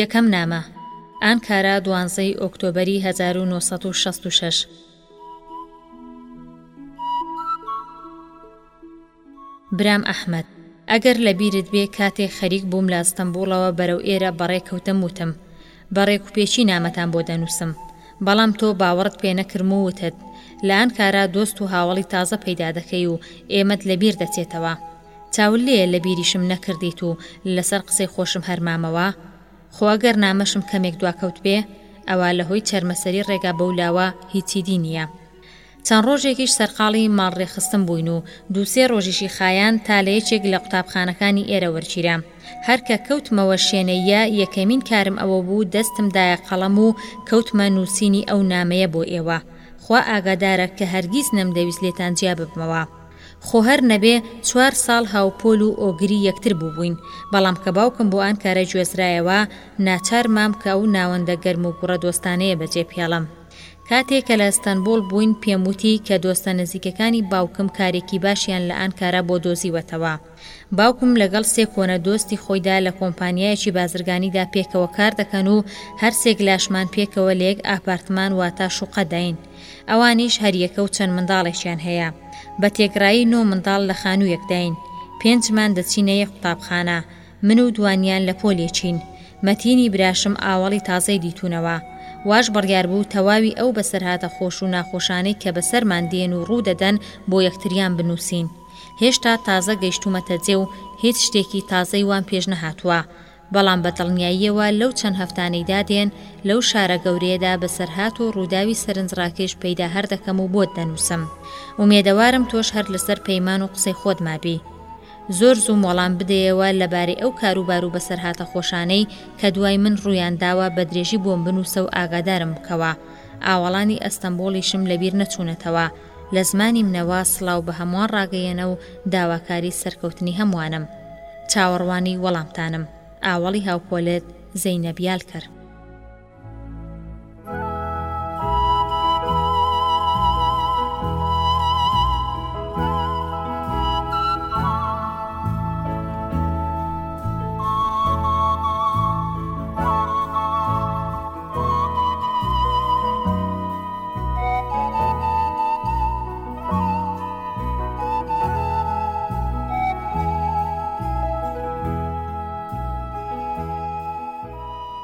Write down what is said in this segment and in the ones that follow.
یەکەم نامە، ئانکارا دوانزە ی ئۆکتۆبەری هەزار و نۆ سەد و شەست و شەش. برام ئەحمەد، ئەگەر لە بیرت بێ کاتێ خەریک بووم لە ئەستەمبووڵەوە بەرەو ئێرە بەڕێ کەوتم وتم بە ڕێکوپێکی نامەتان بۆ دەنووسم بەڵام تۆ باوەڕت پێ نەکرم و وتت لە ئانکارا دۆست و هاوەڵی تازە پەیدا دەکەی و ئێمەت لە بیر دەچێتەوە. چاول لێیە لە بیریشم نەکردیت و لەسەر قسەی خۆشم هەر مامەوە؟ خۆ ئەگەر نامەشم کەمێک دواکەوتبێ، ئەوا لە هۆی چەرمەسەری ڕێگا بەو لاوە هیچی دی نییە. چەند ڕۆژێکیش سەرقاڵی ماڵڕێکخستن بووین و دوو سێ ڕۆژیشی خایاند تا لە یەکێک لە قوتابخانەکانی ئێرە وەرگیرا. هەر کە کەوتمەوە شێنەییە، یەکەمین کارم ئەوە بوو دەستم دایە قەڵەم و کەوتمە نووسینی ئەو نامەیە بۆ ئێوە. خوا ئاگادارە کە هەرگیز نەمدەویست لێتان جیا ببمەوە. خۆ هەر نەبێ چوار ساڵ هاوپۆل و ئۆگری یەکتر بووبووین، بەڵام کە باوکم بۆ ئانکارا گوێزرایەوە، ناچار مام کە ئەو ناوەندە گەرم و گوڕە دۆستانەیە بەجێ بهێڵم. کاتێ کە لە ستەنبووڵ بووین پێم وتی کە دۆستە نزیکەکانی باوکم کارێکی باشیان لە ئانکارا بۆ دۆزیوەتەوە. باوکم لەگەڵ سێ کۆنە دۆستی خۆیدا لە کۆمپانیایەکی بازرگانیدا پێکەوە کار دەکەن و هەرسێک لاشمان پێکەوە لە یەک ئاپارتمان واتە شوقەداین. ئەوانیش هەریەکە و چەند منداڵێکیان هەیە. بە تێکڕایی نۆ منداڵ لە خانوویەکداین. پێنجمان دەچینە یەک قوتابخانە. من و دووانیان لە پۆل یەکین. مەتینی براشم ئاوەڵی تازەی دیتوونەوە. واش بڕیار بوو تەواوی ئەو بەسەرهاتە خۆش و ناخۆشانەی کە بەسەرمان دێن و ڕوو دەدەن بۆ یەکتریان بنووسین. هێشتا تازە گەیشتوومەتە جێ و هیچ شتێکی تازەی وام پێش نەهاتووە، بەڵام بە دڵنیاییەوە لەو چەند هەفتانەی دادێن لەو شارە گەورەیەدا بەسەرهات و ڕووداوی سەرنجڕاکێش پەیدا هەر دەکەم و بۆت دەنووسم. ئومێدەوارم تۆش هەر لەسەر پەیمان و قسەی خۆت مابی. زۆر زووم وەڵام بدەیەوە لەبارەی ئەو کاروبار و بەسەرهاتە خۆشانەی کە دوای من ڕوویان داوە بە درێژی بۆم بنووسە و ئاگادارم بکەوە. ئاوەڵانی ئەستەنبوڵیشم لەبیر نەچوونەتەوە. لە زمانی منەوە سڵاو بە هەمووان ڕاگەیەنە و داواکاری سەرکەوتنی هەمووانم. چاوەڕوانی وەڵامتانم. ئاوەڵی هاوپۆلت، زەینەب یالکەر.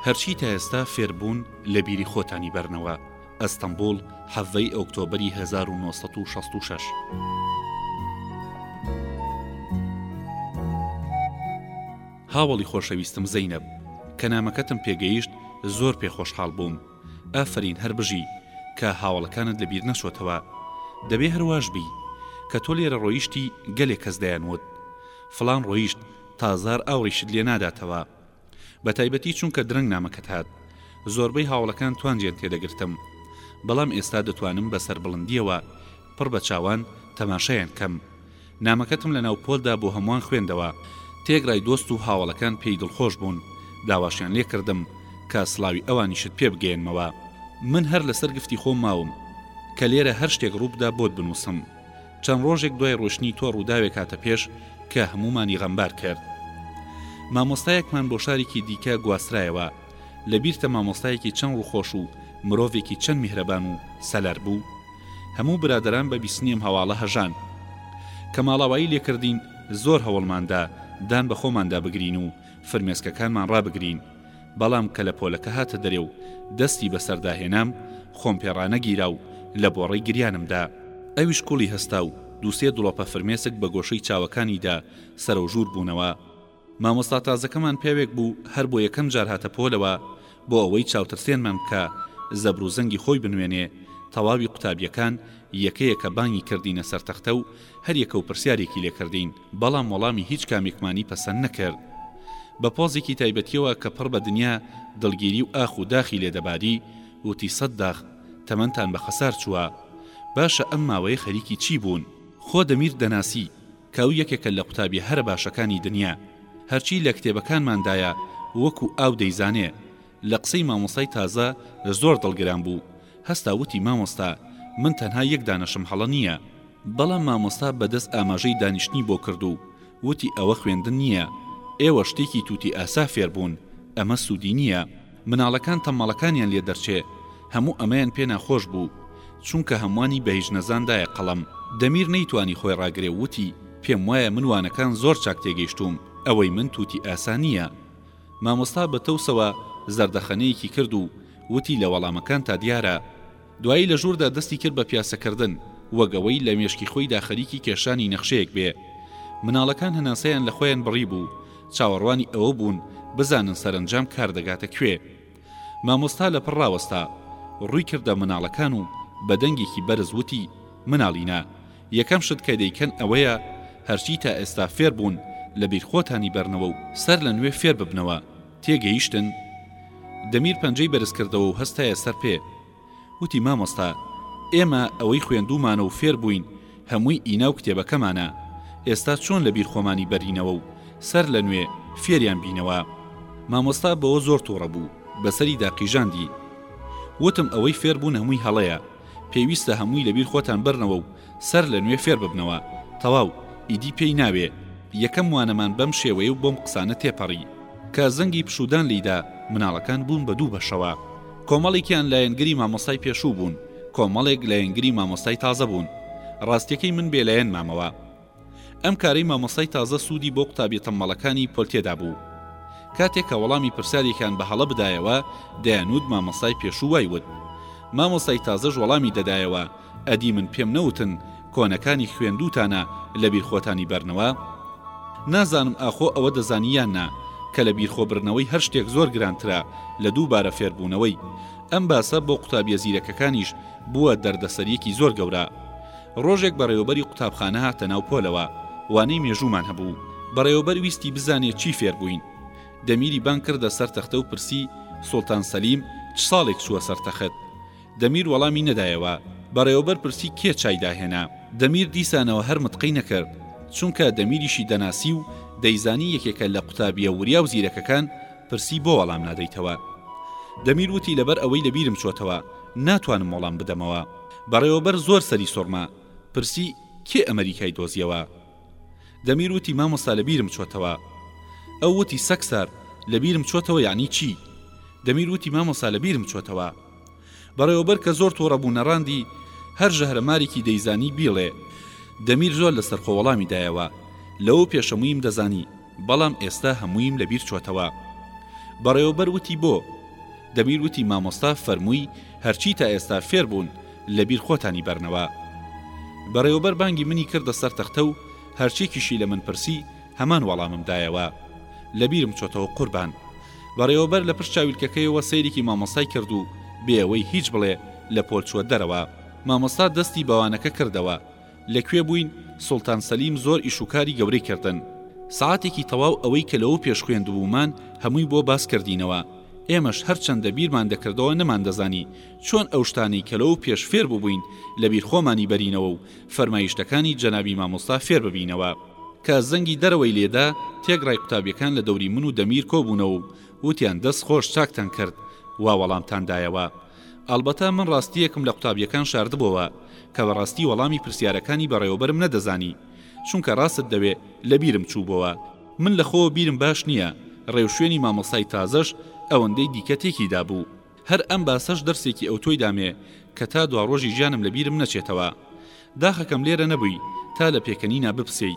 هەرچی تا ئێستا فێربوون لە بیری خۆتانی بەرنەوە ئەستەمبول حەڤەی ئۆکتۆبری 1966. هاوەڵی خۆشەویستم زەینەب کە نامەکەتم پێگەیشت زۆر پێ خۆشحاڵ بووم ئافەرین هەر بژی کە هاوەڵەکانت لەبیر نەچۆتەوە دەبێ هەرواش بی کە تۆ لێرە ڕۆیشتی گەلێ کەس دەیان وت فڵان ڕۆیشت تا زار ئاوڕیشت لێ ناداتەوە بە تایبەتی چونکە درەنگ نامەکەت هات زۆربەی هاوەڵەکان توانجیان تێ دەگرتم بەڵام ئێستا دەتوانم بە سەربڵندیەوە پڕ بە چاوان تەماشایان کەم نامەکەتم لە ناو پۆلدا بۆ هەمووان خوێندەوە، تێگرای دۆست و هاوەڵەکان پێی دڵخۆش بوون، داواشیان لێ کردم کە سڵاوی ئەوانیشت پێ بگەیەنمەوە. من هەر لەسەر گفتی خۆم ماوم کە لێرە هەر شتێک ڕووبدا بۆت بنووسم. چەند ڕۆژێک دوای ڕۆشتنی تۆ ڕووداوێک هاتە پێش کە هەموومانی غەمبار کرد. مامۆستایەکمان بۆ شارێکی دیکە گواسترایەوە. لەبیرتە مامۆستایەکی چەند ڕووخۆش و مرۆڤێکی چەند میهرەبان و سەلەر بوو؟ هەموو برادەران بە بیستنی ئەم هەواڵە هەژان. کە ماڵاوایی لێ کردین، زۆر هەوڵمان دا دان بە خۆماندا بگرین و فرمێسکەکانمان ڕابگرین، بەڵام کە لە پۆلەکە هاتە دەرێ و دەستی بە سەردا هێنام، خۆم پێ ڕانەگیرا و لە بۆڕەی گریانم دا. ئەویش کوڵی هەستا و دوو سێ دڵۆپە فرمێسک بە گۆشەی چاوەکانی دا سەرەوژوور بوونەوە. مامۆستا تازەکەمان پیاوێک بوو هەر بۆ یەکەم جار هاتە پۆلەوە بۆ ئەوەی چاوترسێنمان بکا زەبر و زەنگی خۆی بنوێنێ تەواوی قوتابیەکان یەکە یەکە بانگی کردینە سەر تەختە و هەر یەکەو پرسیارێکی لێ کردین بەڵام وەڵامی هیچ کامێکمانی پەسەند نەکرد بە پۆزێکی تایبەتیەوە کە پڕ بە دنیا دڵگیری و ئاخ و داخی لێ دەباری وتی سەد داخ تەمەنتان بە خەسار چووە باشە ئەم ماوەیە خەریکی چی بوون خۆ دەمیر دەناسی؟ کە ئەو یەکێکە لە قوتابیە هەرە باشەکانی دنیا هەرچی لە کتێبەکانماندایە وەکو ئاو دەیزانێ لە قسەی مامۆستای تازە زۆر دڵگران بوو هەستا وتی مامۆستا من تەنها یەک دانەشم هەڵە نییە بەڵام مامۆستا بەدەست ئاماژەی دانیشتنی بۆ کرد و وتی ئەوە خوێندن نییە ئێوە شتێکی توتی ئاسا فێربوون ئەمە سوودی نییە. مناڵەکان تەممەڵەکانیان لێ دەرچێ هەموو ئەمەیان پێ ناخۆش بوو چونکە هەموانی بە هیچ نەزان دایە قەڵەم دەمیر نەیتوانی خۆی ڕاگرێ و وتی پێم وایە من وانەکان زۆر چاک تێگەیشتووم ئەوەی من تووتی ئاسا نییە مامۆستا بە تەوسەوە زەردەخەنەیەکی کرد و وتی لە وەڵامەکانتا دیارە دوایی لە ژووردا دەستی کرد بە پیاسەکردن، وەک ئەوەی لە مێشکی خۆیدا خەریکی کێشانی نەخشەیەک بێ. مناڵەکان هەناسەیان لە خۆیان بڕیبوو، چاوەڕوانی ئەوە بوون بزانن سەرەنجام کار دەگاتە کوێ. مامۆستا لە پڕ ڕاوەستا، ڕووی کردە مناڵەکان و بە دەنگێکی بەرز وتی، مناڵینە، یەکەم شت کە دەیکەن ئەوەیە هەرچی تا ئێستا فێر بوون لە بیر خۆتانی بەرنەوە و سەر لە نوێ فێر ببنەوە. تێگەیشتن؟ دەمیر پەنجەی بەرزکردەوە و هەستایە سەر پێ. وتی مامۆستا، ئێمە ئەوەی خوێندوومانە و فێر بووین، هەمووی ئی ناو کتێبەکەمانە. ئێستا چۆن لە بیر خۆمانی بەرینەوە و سەر لە نوێ فێریان بینەوە؟ مامۆستا بەوە زۆر تووڕە بوو، بە سەریدا قیژاندی. وتم ئەوەی فێر بوون هەمووی هەڵەیە. پێویستە هەمووی لەبیر خۆتان بەرنەوە و سەر لە نوێ فێر ببنەوە تەواو ئیدی پێی ناوێ یەکەم وانەمان بەم شێوەیە و بۆم قسانە تێپەڕی کە زەنگی پشودان لیدا مناڵەکان بوون بە دوو بەشەوە کۆمەڵێکیان لایەنگری مامۆستای پێشوو بوون کۆمەڵێک لایەنگری مامۆستای تازە بوون ڕاستیەکەی من بێلایەن مامەوە ئەم کارەی مامۆستای تازە سوودی بۆ قوتابیە تەممەڵەکانی پۆل تێدا بوو. کاتێک کە وەڵامی پرسیارێکیان بە هەڵە بدایەوە، دەیانووت مامۆستای پێشوو وای وت. مامۆستای تازەش وەڵامی دەدایەوە، ئەدی من پێم نەوتن کۆنەکانی خوێندووتانە لە بیرخۆتانی بەرنەوە؟ نازانم ئاخۆ ئەوە دەزانی یان نا، کە لە بیرخۆبردنەوەی هەر شتێک زۆر گرانترە لە دووبارە فێربوونەوەی. ئەم باسە بۆ قوتابیە زیرەکەکانیش بووە دەردەسەریەکی زۆر گەورە. ڕۆژێک بەڕێوەبەری قوتابخانە هاتە ناو پۆلەوە، وانەی مێژوومان هەبوو، بەڕێوەبەر ویستی بزانێ چی فێر بووین؟ دەمیری بانگ کردە سەر تەختە و پرسی، سوڵتان سەلیم چ ساڵێک چووە سەر تەخت؟ دەمیر وەڵامی نەدایەوە، بەڕێوەبەر پرسی کێ چای داهێنا؟ دەمیر دیسانەوە هەر متقەی نەکرد، چونکە دەمیریشی دەناسی و دەیزانی یەکێکە لە قوتابییە وریا و زیرەکەکان، پرسی بۆ وەڵام نادەیتەوە؟ دەمیر وتی لەبەر ئەوەی لەبیرم چۆتەوە، ناتوانم وەڵام بدەمەوە. بەڕێوەبەر زۆر سەری سوڕما پرسی کێ ئەمەریکای دۆزیەوە؟ دەمیر وتی مامۆستا لە بیرم چۆتەوە ئەو وتی سەکسار لە بیرم چۆتەوە یەعنی چی؟ دەمیر وتی مامۆسا لە بیرم چۆتەوە بەڕێوەبەر کە زۆر توڕە بوو نەڕاندی هەر ژەهرە مارێکی دەیزانی بیڵێ دەمیر زۆر لەسەرخۆ وەڵامی دایەوە لەوە پێشەموویم دەزانی بەڵام ئێستا هەموویم لەبیر چۆتەوە. بەڕێوەبەر وتی بۆ؟ دەمیر وتی مامۆستا فەرمووی هەرچی تا ئێستا فێر بوون لەبیر خۆتانی بەرنەوە. بەڕێوەبەر بانگی منی کردە سەر تەختە و هەرچێکیشی لە من پرسی هەمان وەڵامم دایەوە. لەبیرم چۆتەوە قوربان. بەڕێوەبەر لە پشت چاویلکەکەیەوە سەیرێکی مامۆستای کرد و بێ ئەوەی هیچ بڵێ لە پۆل چووە دەرەوە. مامۆستا دەستی بە وانەکە کردەوە. لە کوێ بووین سوڵتان سەلیم زۆر ئیش و کاری گەورەی کردن سەعاتێکی تەواو ئەوەی کە لەوە پێش خوێندبوومان هەمووی بۆ باس کردینەوە ئێمەش هەر چەندە بیرمان دەکردەوە نەمان دەزانی چۆن ئەو شتانەی کە لەوە پێش فێر بووبووین لە بیر خۆمانی بەرینەوە و فەرمایشتەکانی جەنابی مامۆستا فێر ببینەوە کە زەنگی دەرەوەی لێ دا تێکڕای قوتابیەکان لە دەوری من و دەمیر کۆبوونەوە و وتیان دەست خۆش چاکتان کرد وا وەڵامتان دایەوە ئەڵبەتە من ڕاستییەکم لە قوتابییەکان شاردبۆوە کە بەڕاستی وەڵامی پرسیارەکانی بەڕێوەبەرم نەدەزانی، چونکە ڕاستت دەوێ لە بیرم چووبۆوە. من لە خۆوە بیرم باش نییە، ڕێوشوێنی مامۆستای تازەش ئەوەندەی دیکە تێکی دابوو. هەر ئەم باسەش دەرسێکی ئەوتۆی دامێ کە تا دواڕۆژی ژیانم لە بیرم نەچێتەوە. داخەکەم لێرە نەبووی تا لە پێکەنینا بپسێی.